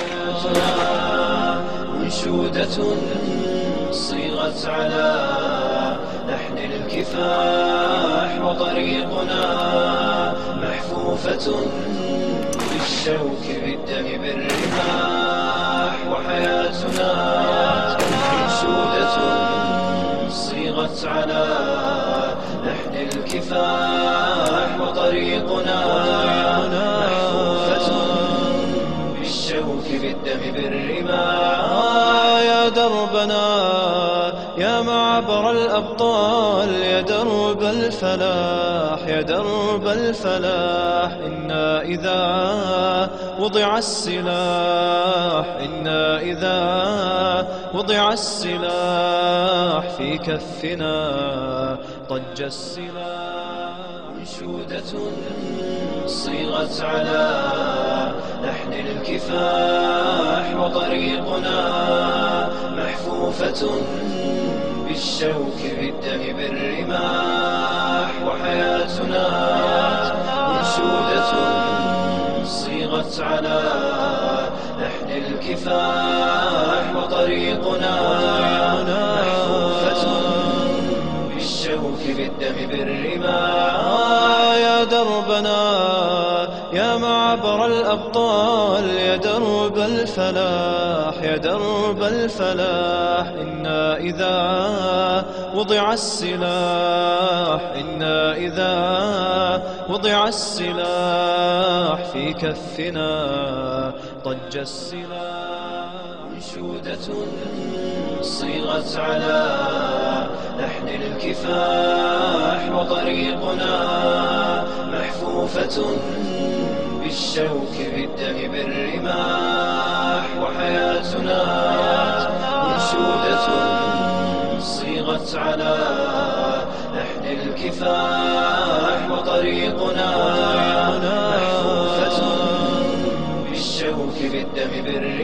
حياتنا منشودة صيغت على لحن الكفاح وطريقنا محفوفة بالشوك بالدم بالرماح وحياتنا. منشودة صيغت على لحن الكفاح وطريقنا بالرماح آه يا دربنا يا معبر الأبطال يا درب الفلاح يا درب الفلاح إنا إذا وضع السلاح إنا إذا وضع السلاح في كفنا. ضج السلاح منشودة صيغت على لحن الكفاح. وطريقنا محفوفة بالشوك بالدم بالرماح وحياتنا منشودة صيغت على لحن الكفاح وطريقنا محفوفة بالشوك بالدم بالرماح. آه يا دربنا يا معبر الأبطال يا درب الفلاح يا درب الفلاح إنا إذا وضع السلاح إنا إذا وضع السلاح في كفنا ضج السلاح منشودة صيغت على لحن الكفاح وطريقنا محفوفة بالشوك بالدم بالرماح وحياتنا منشودة صيغت على لحن الكفاح وطريقنا محفوفة بالشوك بالدم بالرماح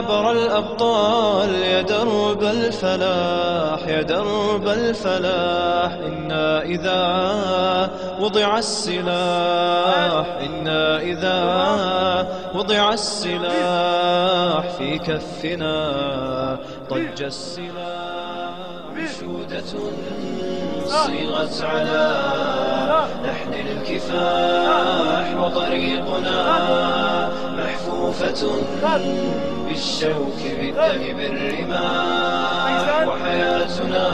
يا معبر الأبطال يا درب الفلاح يا درب الفلاح إنا إذا وضع السلاح إنا إذا وضع السلاح في كفنا ضج السلاح منشودة صيغت على لحن الكفاح وطريقنا. محفوفة بالشوك بالدم بالرماح وحياتنا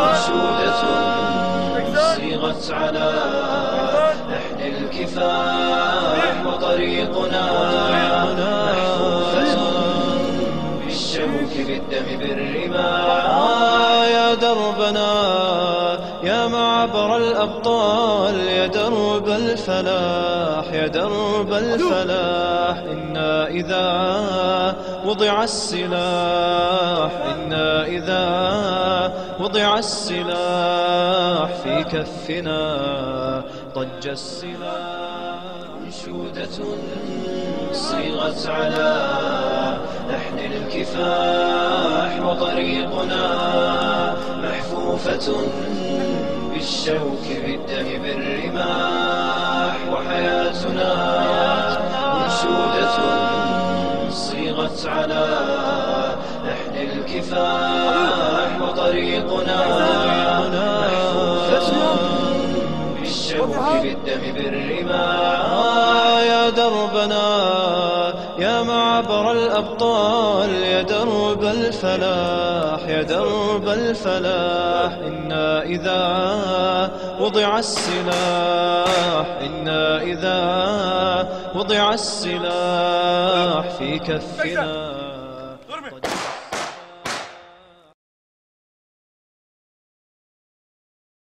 منشودة صيغت على لحن الكفاح وطريقنا محفوفة بالشوك بالدم بالرماح يا معبر الأبطال يا درب الفلاح يا درب الفلاح إنا إذا وضع السلاح إنا إذا وضع السلاح في كفنا ضج السلاح منشودة صيغت على لحن الكفاح وطريقنا محفوفة. بالشوك بالدم بالرماح وحياتنا منشودة صيغت على لحن الكفاح وطريقنا محفوفة بالشوك بالدم بالرماح. يا دربنا يا معبر الأبطال يا درب الفلاح يا درب الفلاح إنا إذا وضع السلاح إنا إذا وضع السلاح في كفنا.